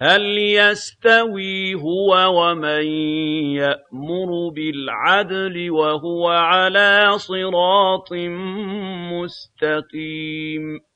هل يستوي هو ومن يأمر بالعدل وهو على صراط مستقيم